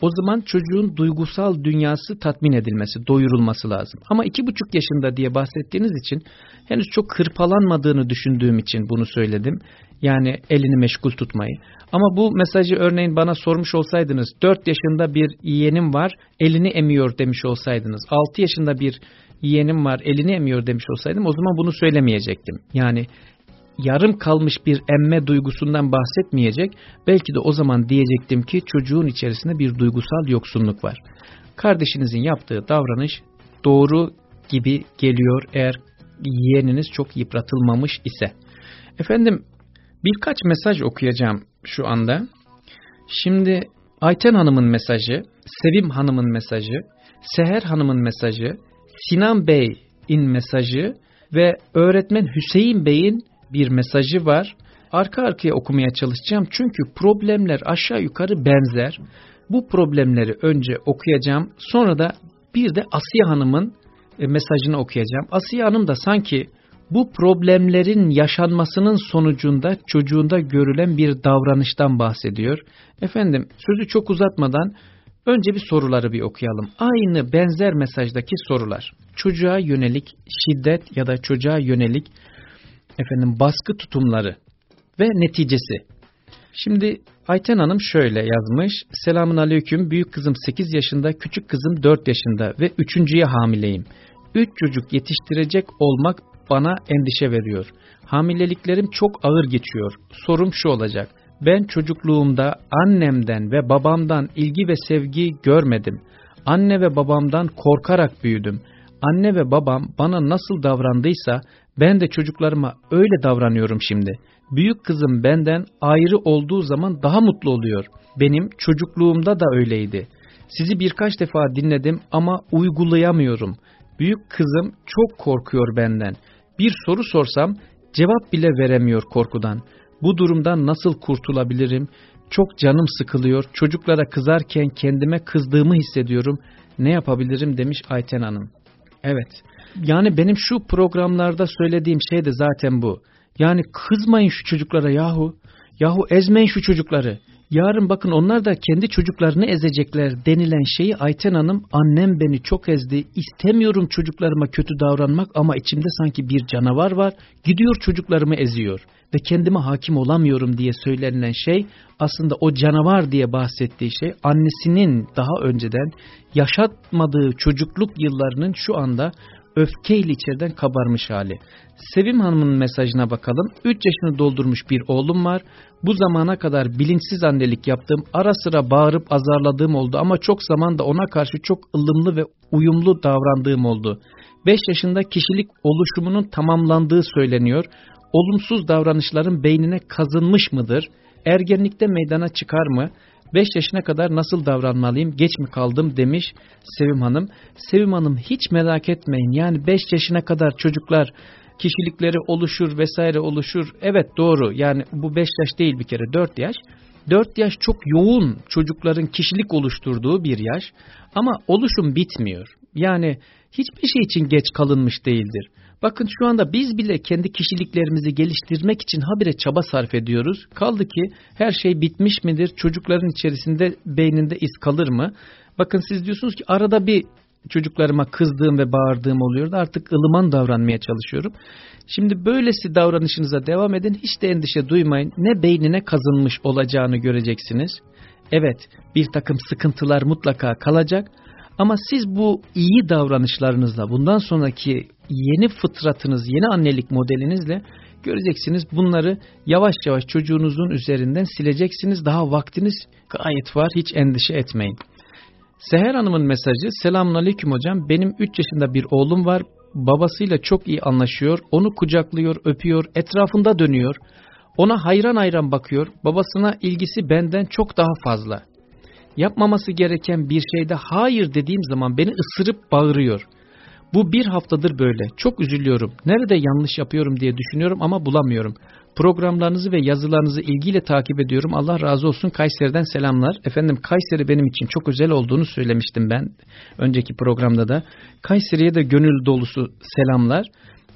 O zaman çocuğun duygusal dünyası tatmin edilmesi, doyurulması lazım. Ama iki buçuk yaşında diye bahsettiğiniz için henüz çok hırpalanmadığını düşündüğüm için bunu söyledim. Yani elini meşgul tutmayı. Ama bu mesajı örneğin bana sormuş olsaydınız, dört yaşında bir yeğenim var, elini emiyor demiş olsaydınız, altı yaşında bir yeğenim var, elini emiyor demiş olsaydım o zaman bunu söylemeyecektim. Yani yarım kalmış bir emme duygusundan bahsetmeyecek, belki de o zaman diyecektim ki çocuğun içerisinde bir duygusal yoksunluk var. Kardeşinizin yaptığı davranış doğru gibi geliyor eğer yeğeniniz çok yıpratılmamış ise. Efendim birkaç mesaj okuyacağım şu anda. Şimdi Ayten Hanım'ın mesajı, Sevim Hanım'ın mesajı, Seher Hanım'ın mesajı, Sinan Bey'in mesajı ve öğretmen Hüseyin Bey'in bir mesajı var. Arka arkaya okumaya çalışacağım çünkü problemler aşağı yukarı benzer. Bu problemleri önce okuyacağım sonra da bir de Asiye Hanım'ın e, mesajını okuyacağım. Asiye Hanım da sanki bu problemlerin yaşanmasının sonucunda çocuğunda görülen bir davranıştan bahsediyor. Efendim sözü çok uzatmadan önce bir soruları bir okuyalım. Aynı benzer mesajdaki sorular. Çocuğa yönelik şiddet ya da çocuğa yönelik efendim baskı tutumları ve neticesi. Şimdi Ayten Hanım şöyle yazmış. Selamun Aleyküm. Büyük kızım 8 yaşında, küçük kızım 4 yaşında ve üçüncüye hamileyim. Üç çocuk yetiştirecek olmak bana endişe veriyor. Hamileliklerim çok ağır geçiyor. Sorum şu olacak. Ben çocukluğumda annemden ve babamdan ilgi ve sevgi görmedim. Anne ve babamdan korkarak büyüdüm. Anne ve babam bana nasıl davrandıysa ben de çocuklarıma öyle davranıyorum şimdi. Büyük kızım benden ayrı olduğu zaman daha mutlu oluyor. Benim çocukluğumda da öyleydi. Sizi birkaç defa dinledim ama uygulayamıyorum. Büyük kızım çok korkuyor benden. Bir soru sorsam cevap bile veremiyor korkudan. Bu durumdan nasıl kurtulabilirim? Çok canım sıkılıyor. Çocuklara kızarken kendime kızdığımı hissediyorum. Ne yapabilirim demiş Ayten Hanım. Evet. Yani benim şu programlarda söylediğim şey de zaten bu. Yani kızmayın şu çocuklara yahu. Yahu ezmeyin şu çocukları. Yarın bakın onlar da kendi çocuklarını ezecekler denilen şeyi Ayten Hanım annem beni çok ezdi istemiyorum çocuklarıma kötü davranmak ama içimde sanki bir canavar var gidiyor çocuklarımı eziyor ve kendime hakim olamıyorum diye söylenilen şey aslında o canavar diye bahsettiği şey annesinin daha önceden yaşatmadığı çocukluk yıllarının şu anda öfkeyle içeriden kabarmış hali. Sevim Hanım'ın mesajına bakalım. 3 yaşını doldurmuş bir oğlum var. Bu zamana kadar bilinçsiz annelik yaptım. Ara sıra bağırıp azarladığım oldu ama çok zaman da ona karşı çok ılımlı ve uyumlu davrandığım oldu. 5 yaşında kişilik oluşumunun tamamlandığı söyleniyor. Olumsuz davranışların beynine kazınmış mıdır? Ergenlikte meydana çıkar mı? 5 yaşına kadar nasıl davranmalıyım geç mi kaldım demiş Sevim Hanım. Sevim Hanım hiç merak etmeyin yani 5 yaşına kadar çocuklar kişilikleri oluşur vesaire oluşur. Evet doğru yani bu 5 yaş değil bir kere 4 yaş. 4 yaş çok yoğun çocukların kişilik oluşturduğu bir yaş ama oluşum bitmiyor. Yani hiçbir şey için geç kalınmış değildir. Bakın şu anda biz bile kendi kişiliklerimizi geliştirmek için habire çaba sarf ediyoruz. Kaldı ki her şey bitmiş midir? Çocukların içerisinde beyninde iz kalır mı? Bakın siz diyorsunuz ki arada bir çocuklarıma kızdığım ve bağırdığım oluyordu. Artık ılıman davranmaya çalışıyorum. Şimdi böylesi davranışınıza devam edin. Hiç de endişe duymayın. Ne beynine kazınmış olacağını göreceksiniz. Evet bir takım sıkıntılar mutlaka kalacak. Ama siz bu iyi davranışlarınızla bundan sonraki yeni fıtratınız, yeni annelik modelinizle göreceksiniz bunları yavaş yavaş çocuğunuzun üzerinden sileceksiniz. Daha vaktiniz gayet var hiç endişe etmeyin. Seher Hanım'ın mesajı selamun aleyküm hocam benim 3 yaşında bir oğlum var. Babasıyla çok iyi anlaşıyor onu kucaklıyor öpüyor etrafında dönüyor. Ona hayran hayran bakıyor babasına ilgisi benden çok daha fazla. Yapmaması gereken bir şeyde hayır dediğim zaman beni ısırıp bağırıyor. Bu bir haftadır böyle çok üzülüyorum. Nerede yanlış yapıyorum diye düşünüyorum ama bulamıyorum Programlarınızı ve yazılarınızı ilgiyle takip ediyorum. Allah razı olsun Kayseri'den selamlar. Efendim Kayseri benim için çok özel olduğunu söylemiştim ben önceki programda da. Kayseri'ye de gönül dolusu selamlar.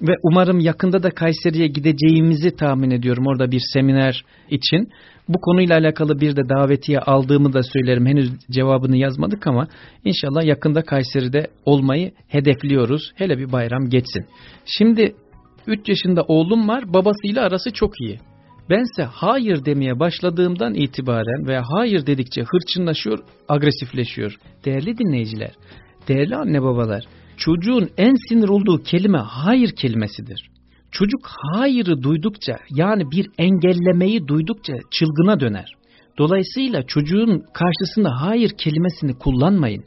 Ve umarım yakında da Kayseri'ye gideceğimizi tahmin ediyorum orada bir seminer için. Bu konuyla alakalı bir de davetiye aldığımı da söylerim. Henüz cevabını yazmadık ama inşallah yakında Kayseri'de olmayı hedefliyoruz. Hele bir bayram geçsin. Şimdi 3 yaşında oğlum var babasıyla arası çok iyi. Bense hayır demeye başladığımdan itibaren veya hayır dedikçe hırçınlaşıyor, agresifleşiyor. Değerli dinleyiciler, değerli anne babalar, çocuğun en sinir olduğu kelime hayır kelimesidir. Çocuk hayırı duydukça yani bir engellemeyi duydukça çılgına döner. Dolayısıyla çocuğun karşısında hayır kelimesini kullanmayın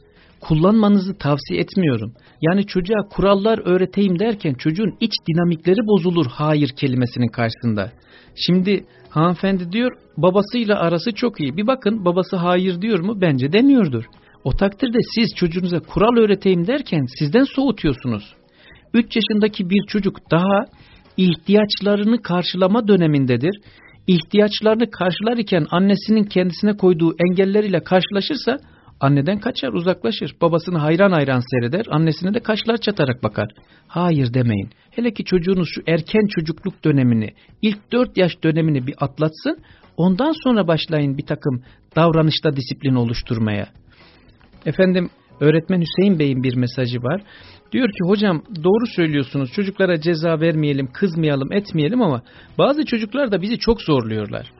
kullanmanızı tavsiye etmiyorum. Yani çocuğa kurallar öğreteyim derken çocuğun iç dinamikleri bozulur hayır kelimesinin karşısında. Şimdi hanımefendi diyor babasıyla arası çok iyi. Bir bakın babası hayır diyor mu? Bence demiyordur. O takdirde siz çocuğunuza kural öğreteyim derken sizden soğutuyorsunuz. 3 yaşındaki bir çocuk daha ihtiyaçlarını karşılama dönemindedir. İhtiyaçlarını karşılar iken annesinin kendisine koyduğu engelleriyle karşılaşırsa Anneden kaçar, uzaklaşır. Babasını hayran hayran seyreder, annesine de kaşlar çatarak bakar. Hayır demeyin. Hele ki çocuğunuz şu erken çocukluk dönemini, ilk dört yaş dönemini bir atlatsın, ondan sonra başlayın bir takım davranışta disiplin oluşturmaya. Efendim, öğretmen Hüseyin Bey'in bir mesajı var. Diyor ki hocam doğru söylüyorsunuz çocuklara ceza vermeyelim, kızmayalım, etmeyelim ama bazı çocuklar da bizi çok zorluyorlar.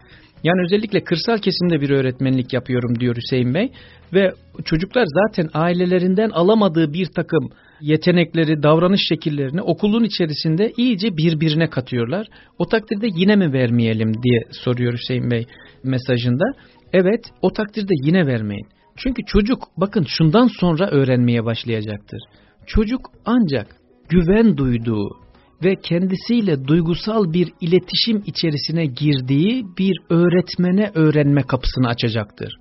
Yani özellikle kırsal kesimde bir öğretmenlik yapıyorum diyor Hüseyin Bey. Ve çocuklar zaten ailelerinden alamadığı bir takım yetenekleri, davranış şekillerini okulun içerisinde iyice birbirine katıyorlar. O takdirde yine mi vermeyelim diye soruyor Hüseyin Bey mesajında. Evet o takdirde yine vermeyin. Çünkü çocuk bakın şundan sonra öğrenmeye başlayacaktır. Çocuk ancak güven duyduğu, ve kendisiyle duygusal bir iletişim içerisine girdiği bir öğretmene öğrenme kapısını açacaktır.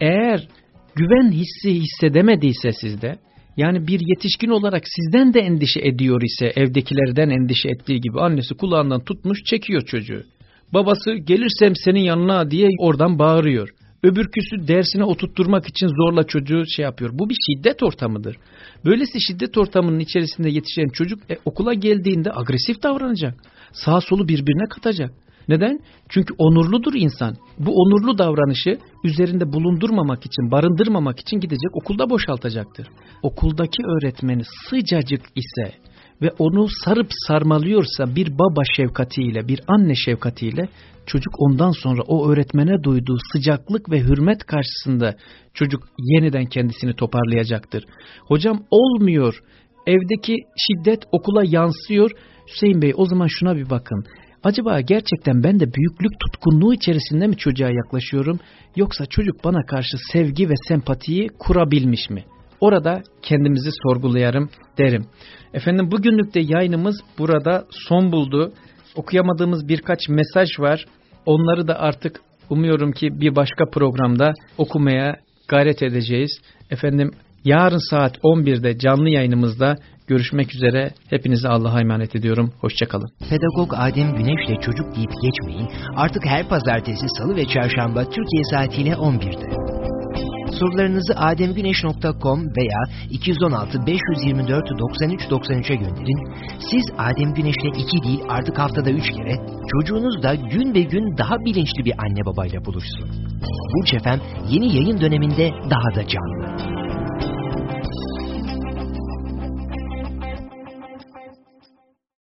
Eğer güven hissi hissedemediyse sizde, yani bir yetişkin olarak sizden de endişe ediyor ise evdekilerden endişe ettiği gibi annesi kulağından tutmuş çekiyor çocuğu. Babası gelirsem senin yanına diye oradan bağırıyor. Öbürküsü dersine oturtturmak için zorla çocuğu şey yapıyor. Bu bir şiddet ortamıdır. Böylesi şiddet ortamının içerisinde yetişen çocuk e, okula geldiğinde agresif davranacak. Sağ solu birbirine katacak. Neden? Çünkü onurludur insan. Bu onurlu davranışı üzerinde bulundurmamak için, barındırmamak için gidecek okulda boşaltacaktır. Okuldaki öğretmeni sıcacık ise ve onu sarıp sarmalıyorsa bir baba şefkatiyle, bir anne şefkatiyle çocuk ondan sonra o öğretmene duyduğu sıcaklık ve hürmet karşısında çocuk yeniden kendisini toparlayacaktır. Hocam olmuyor, evdeki şiddet okula yansıyor. Hüseyin Bey o zaman şuna bir bakın. Acaba gerçekten ben de büyüklük tutkunluğu içerisinde mi çocuğa yaklaşıyorum yoksa çocuk bana karşı sevgi ve sempatiyi kurabilmiş mi? Orada kendimizi sorgulayarım derim. Efendim bugünlük de yayınımız burada son buldu. Okuyamadığımız birkaç mesaj var. Onları da artık umuyorum ki bir başka programda okumaya gayret edeceğiz. Efendim yarın saat 11'de canlı yayınımızda Görüşmek üzere. Hepinizi Allah'a emanet ediyorum. Hoşçakalın. Pedagog Adem Güneş'le çocuk deyip geçmeyin. Artık her pazartesi, salı ve çarşamba Türkiye saatiyle 11'de. Sorularınızı ademgüneş.com veya 216 524 93 93'e gönderin. Siz Adem Güneş'le iki değil artık haftada üç kere çocuğunuz da gün ve gün daha bilinçli bir anne babayla buluşsun. Burç Efem yeni yayın döneminde daha da canlı.